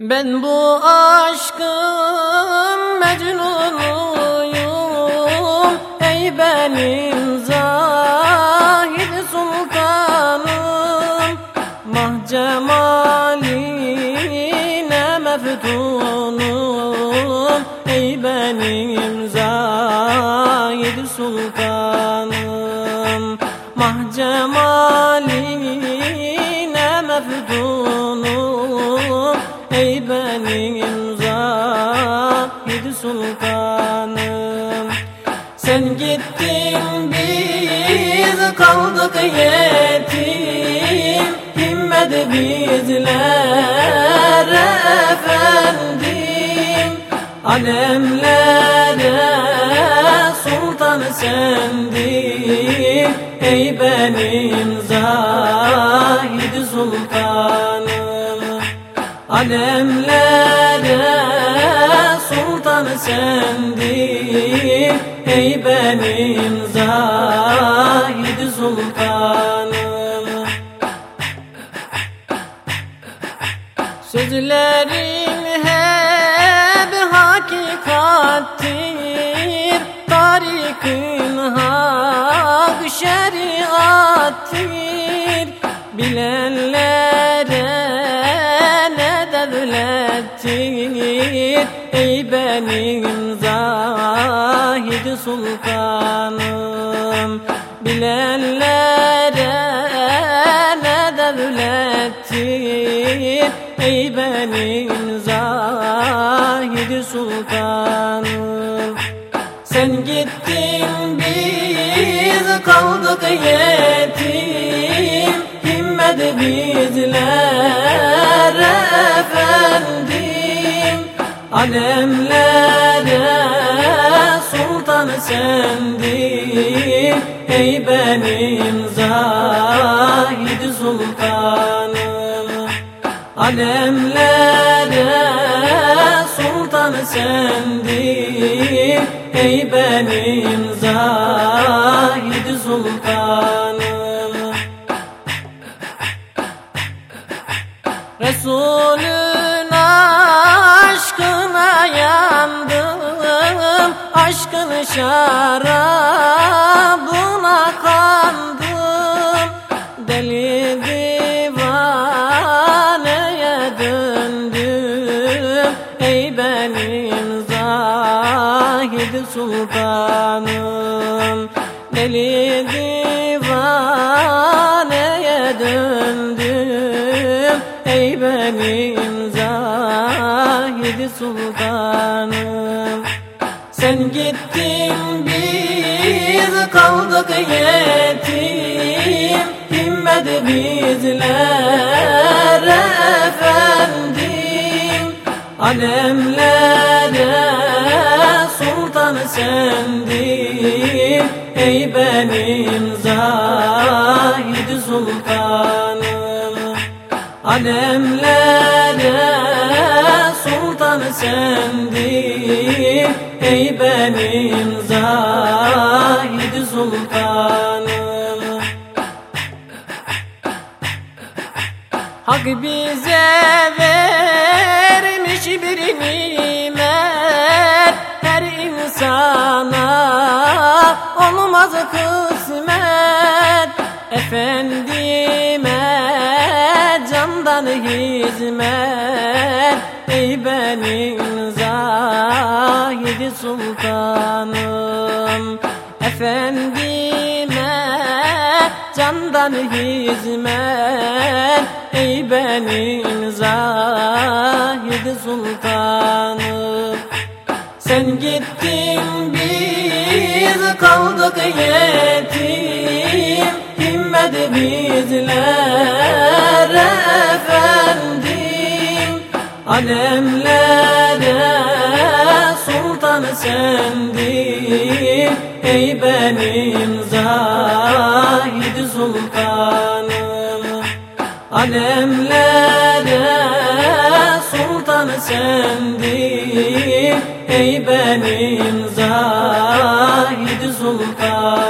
Ben bu aşkın mecnunuyum. Ey benim zahid sultanım. Mah cemaline meftunum. Ey benim zahid sultanım. Mah cemaline biz kaldık yetim Himmet bizlere efendim. Alemlere sultan sendin Ey benim zahid sultanım. Alemlere sultan sendin Ey benim zahid sultanım. Sözlerin hep hakikattir. Tarikin hak şeriattir. Bilenlere ne devlettir? Ey benim zahid sultanım. Bilenlere ne devlettir Ey benim zahid sultanım. Sen gittin biz kaldık yetim. Himmet bizlere efendim. Alemlere sultan sendin Ey benim zahid sultanım. Alemlere sultan sendin Ey benim zahid sultanım. Resulün şarabına kandım Deli divaneye döndüm. Ey benim zahid sultanım. Deli divaneye döndüm. Ey benim zahid sultanım. Sen gittin biz kaldık yetim Himmet bizlere efendim. Alemlere sultan sendin Ey benim zahid sultanım. Alemlere sultan sendin Ey benim zahid sultanım. Hak bize vermiş bir nimet. Her insana olmaz kısmet. Efendime candan hizmet. Ey benim zahid sultanım Efendime candan hizmet Ey benim zahid sultanım Sen gittin biz kaldık yetim. Himmet bizlere efendim. Alemlere sultan sendin Ey benim zahid sultanım Alemlere sultan sendin Ey benim zahid sultanım